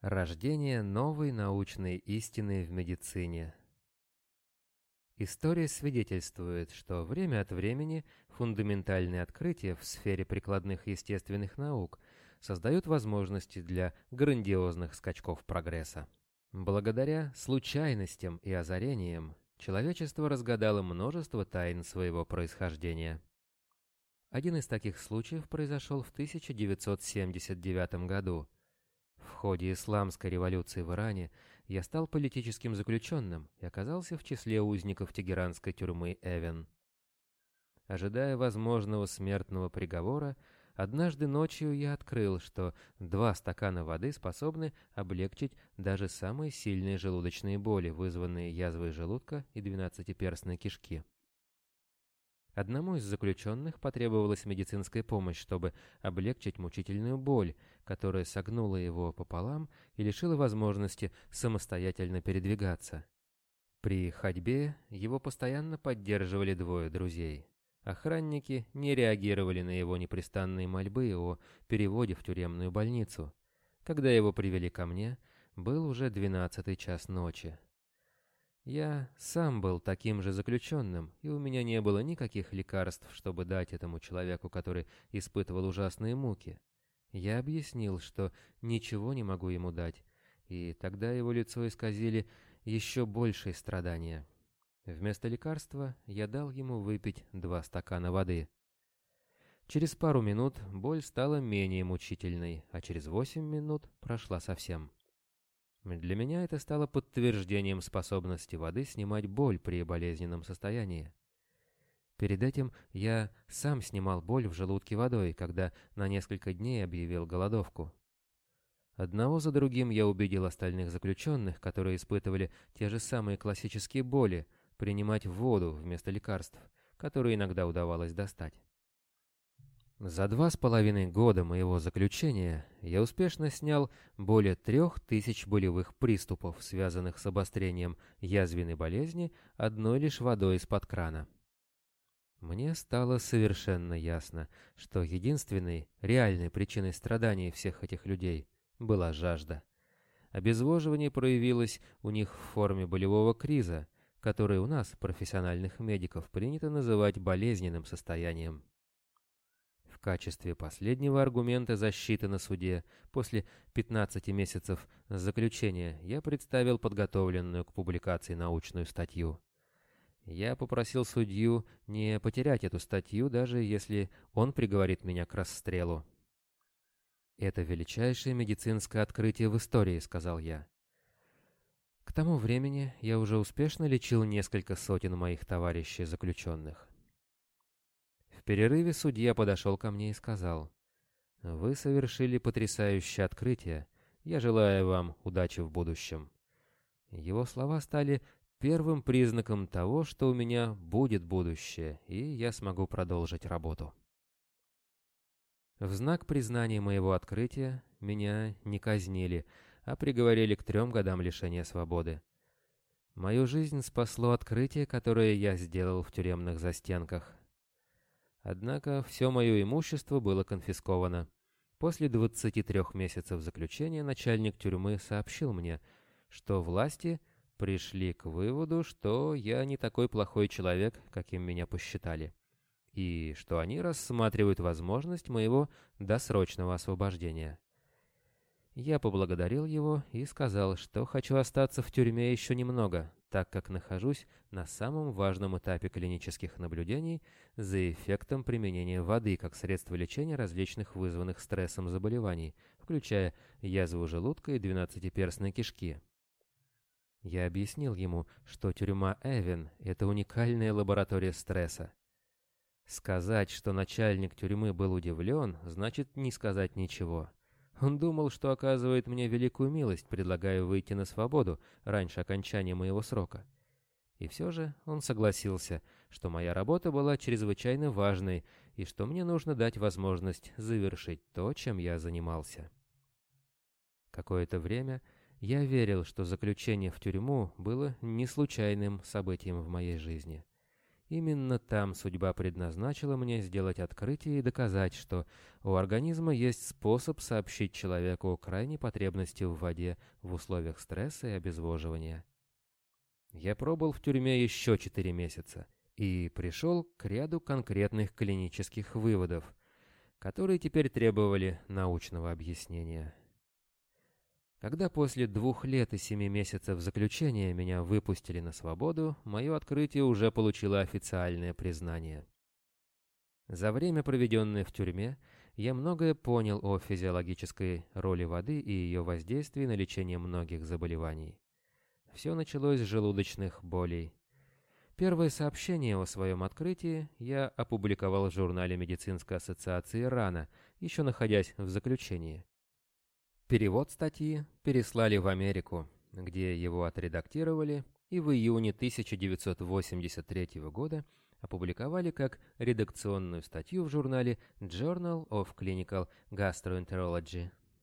Рождение новой научной истины в медицине. История свидетельствует, что время от времени фундаментальные открытия в сфере прикладных естественных наук создают возможности для грандиозных скачков прогресса. Благодаря случайностям и озарениям человечество разгадало множество тайн своего происхождения. Один из таких случаев произошел в 1979 году – в ходе исламской революции в Иране я стал политическим заключенным и оказался в числе узников тегеранской тюрьмы Эвен. Ожидая возможного смертного приговора, однажды ночью я открыл, что два стакана воды способны облегчить даже самые сильные желудочные боли, вызванные язвой желудка и двенадцатиперстной кишки. Одному из заключенных потребовалась медицинская помощь, чтобы облегчить мучительную боль, которая согнула его пополам и лишила возможности самостоятельно передвигаться. При ходьбе его постоянно поддерживали двое друзей. Охранники не реагировали на его непрестанные мольбы о переводе в тюремную больницу. Когда его привели ко мне, был уже двенадцатый час ночи. Я сам был таким же заключенным, и у меня не было никаких лекарств, чтобы дать этому человеку, который испытывал ужасные муки. Я объяснил, что ничего не могу ему дать, и тогда его лицо исказили еще большие страдания. Вместо лекарства я дал ему выпить два стакана воды. Через пару минут боль стала менее мучительной, а через восемь минут прошла совсем. Для меня это стало подтверждением способности воды снимать боль при болезненном состоянии. Перед этим я сам снимал боль в желудке водой, когда на несколько дней объявил голодовку. Одного за другим я убедил остальных заключенных, которые испытывали те же самые классические боли, принимать воду вместо лекарств, которые иногда удавалось достать. За два с половиной года моего заключения я успешно снял более трех тысяч болевых приступов, связанных с обострением язвенной болезни одной лишь водой из-под крана. Мне стало совершенно ясно, что единственной реальной причиной страданий всех этих людей была жажда. Обезвоживание проявилось у них в форме болевого криза, который у нас, профессиональных медиков, принято называть болезненным состоянием. В качестве последнего аргумента защиты на суде после 15 месяцев заключения я представил подготовленную к публикации научную статью. Я попросил судью не потерять эту статью, даже если он приговорит меня к расстрелу. «Это величайшее медицинское открытие в истории», — сказал я. К тому времени я уже успешно лечил несколько сотен моих товарищей заключенных перерыве судья подошел ко мне и сказал, «Вы совершили потрясающее открытие. Я желаю вам удачи в будущем». Его слова стали первым признаком того, что у меня будет будущее, и я смогу продолжить работу. В знак признания моего открытия меня не казнили, а приговорили к трем годам лишения свободы. Мою жизнь спасло открытие, которое я сделал в тюремных застенках. Однако все мое имущество было конфисковано. После 23 месяцев заключения начальник тюрьмы сообщил мне, что власти пришли к выводу, что я не такой плохой человек, каким меня посчитали, и что они рассматривают возможность моего досрочного освобождения. Я поблагодарил его и сказал, что хочу остаться в тюрьме еще немного, так как нахожусь на самом важном этапе клинических наблюдений за эффектом применения воды как средство лечения различных вызванных стрессом заболеваний, включая язву желудка и двенадцатиперстной кишки. Я объяснил ему, что тюрьма Эвен – это уникальная лаборатория стресса. Сказать, что начальник тюрьмы был удивлен, значит не сказать ничего. Он думал, что оказывает мне великую милость, предлагая выйти на свободу раньше окончания моего срока. И все же он согласился, что моя работа была чрезвычайно важной и что мне нужно дать возможность завершить то, чем я занимался. Какое-то время я верил, что заключение в тюрьму было не случайным событием в моей жизни. Именно там судьба предназначила мне сделать открытие и доказать, что у организма есть способ сообщить человеку о крайней потребности в воде в условиях стресса и обезвоживания. Я пробыл в тюрьме еще четыре месяца и пришел к ряду конкретных клинических выводов, которые теперь требовали научного объяснения. Когда после двух лет и семи месяцев заключения меня выпустили на свободу, мое открытие уже получило официальное признание. За время, проведенное в тюрьме, я многое понял о физиологической роли воды и ее воздействии на лечение многих заболеваний. Все началось с желудочных болей. Первое сообщение о своем открытии я опубликовал в журнале медицинской ассоциации «Рана», еще находясь в заключении. Перевод статьи переслали в Америку, где его отредактировали и в июне 1983 года опубликовали как редакционную статью в журнале Journal of Clinical Gastroenterology